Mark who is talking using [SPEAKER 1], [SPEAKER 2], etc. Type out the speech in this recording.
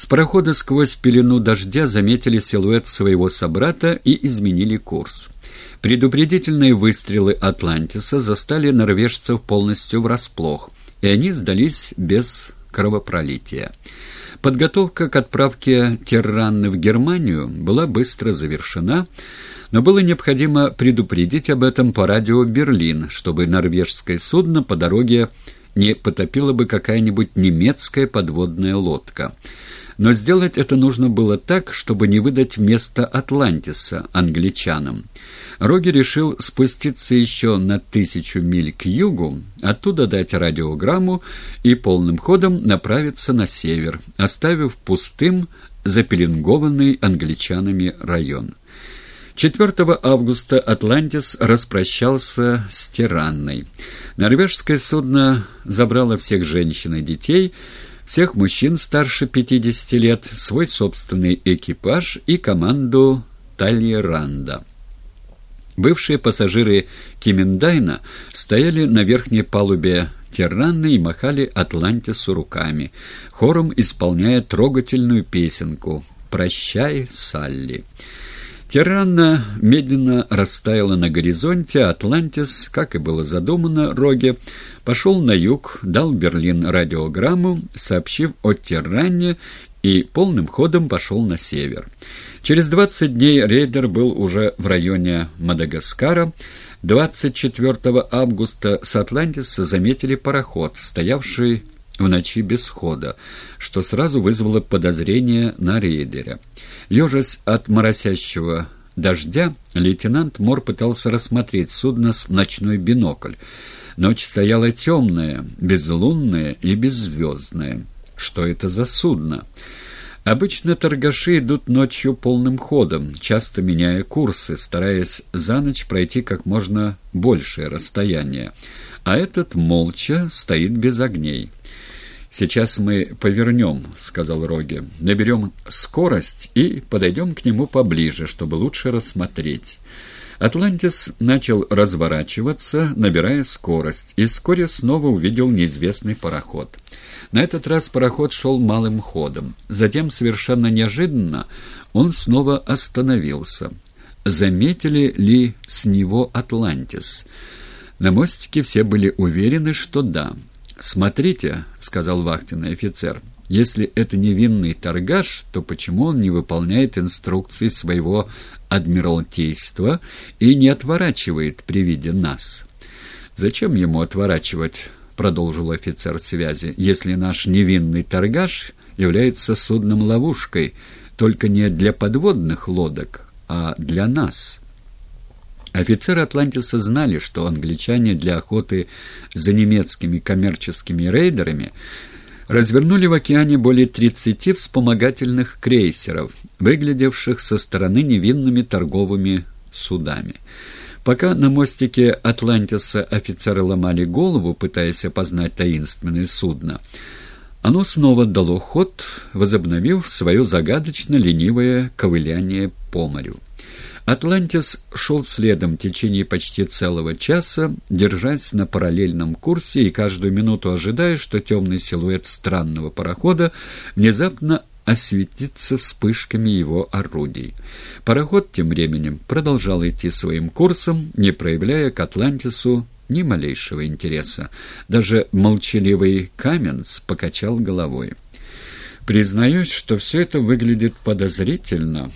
[SPEAKER 1] С парохода сквозь пелену дождя заметили силуэт своего собрата и изменили курс. Предупредительные выстрелы «Атлантиса» застали норвежцев полностью врасплох, и они сдались без кровопролития. Подготовка к отправке Терранны в Германию была быстро завершена, но было необходимо предупредить об этом по радио «Берлин», чтобы норвежское судно по дороге не потопила бы какая-нибудь немецкая подводная лодка. Но сделать это нужно было так, чтобы не выдать место Атлантиса англичанам. Роги решил спуститься еще на тысячу миль к югу, оттуда дать радиограмму и полным ходом направиться на север, оставив пустым запеленгованный англичанами район. 4 августа «Атлантис» распрощался с Тиранной. Норвежское судно забрало всех женщин и детей, всех мужчин старше 50 лет, свой собственный экипаж и команду Тальеранда. Бывшие пассажиры Кимендайна стояли на верхней палубе Тиранны и махали Атлантису руками, хором исполняя трогательную песенку «Прощай, Салли». Тиранна медленно растаяла на горизонте, Атлантис, как и было задумано Роге, пошел на юг, дал Берлин радиограмму, сообщив о Тиранне и полным ходом пошел на север. Через 20 дней рейдер был уже в районе Мадагаскара. 24 августа с Атлантиса заметили пароход, стоявший в ночи без хода, что сразу вызвало подозрение на рейдере. Ежась от моросящего дождя, лейтенант Мор пытался рассмотреть судно с ночной бинокль. Ночь стояла темная, безлунная и беззвездная. Что это за судно? Обычно торгаши идут ночью полным ходом, часто меняя курсы, стараясь за ночь пройти как можно большее расстояние. А этот молча стоит без огней. «Сейчас мы повернем», — сказал Роги. «Наберем скорость и подойдем к нему поближе, чтобы лучше рассмотреть». Атлантис начал разворачиваться, набирая скорость, и вскоре снова увидел неизвестный пароход. На этот раз пароход шел малым ходом. Затем, совершенно неожиданно, он снова остановился. Заметили ли с него Атлантис? На мостике все были уверены, что да. «Смотрите», — сказал вахтенный офицер, — «если это невинный торгаш, то почему он не выполняет инструкции своего адмиралтейства и не отворачивает при виде нас?» «Зачем ему отворачивать?» — продолжил офицер связи. «Если наш невинный торгаш является судном-ловушкой, только не для подводных лодок, а для нас». Офицеры Атлантиса знали, что англичане для охоты за немецкими коммерческими рейдерами развернули в океане более 30 вспомогательных крейсеров, выглядевших со стороны невинными торговыми судами. Пока на мостике Атлантиса офицеры ломали голову, пытаясь опознать таинственное судно, оно снова дало ход, возобновив свое загадочно ленивое ковыляние по морю. Атлантис шел следом в течение почти целого часа, держась на параллельном курсе и каждую минуту ожидая, что темный силуэт странного парохода внезапно осветится вспышками его орудий. Пароход тем временем продолжал идти своим курсом, не проявляя к Атлантису ни малейшего интереса. Даже молчаливый Каменс покачал головой. «Признаюсь, что все это выглядит подозрительно»,